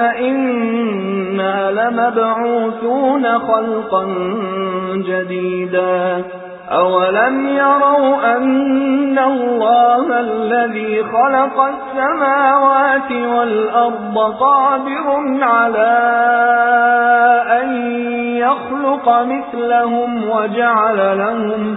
أئنا لمبعوثون خلقا جديدا أولم يروا أن الله الذي خلق السماوات والأرض قادر على أن يخلق مثلهم وجعل لهم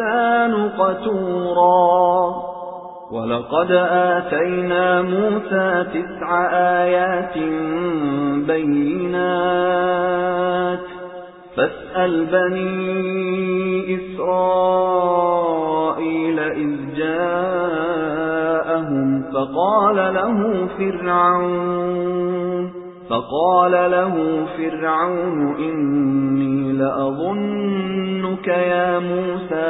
الإنسان قتورا. ولقد آتينا موسى تسع آيات بينات. فاسأل بني إسرائيل إذ جاءهم فقال له فرعون فقال له فرعون إني لأظنك يا موسى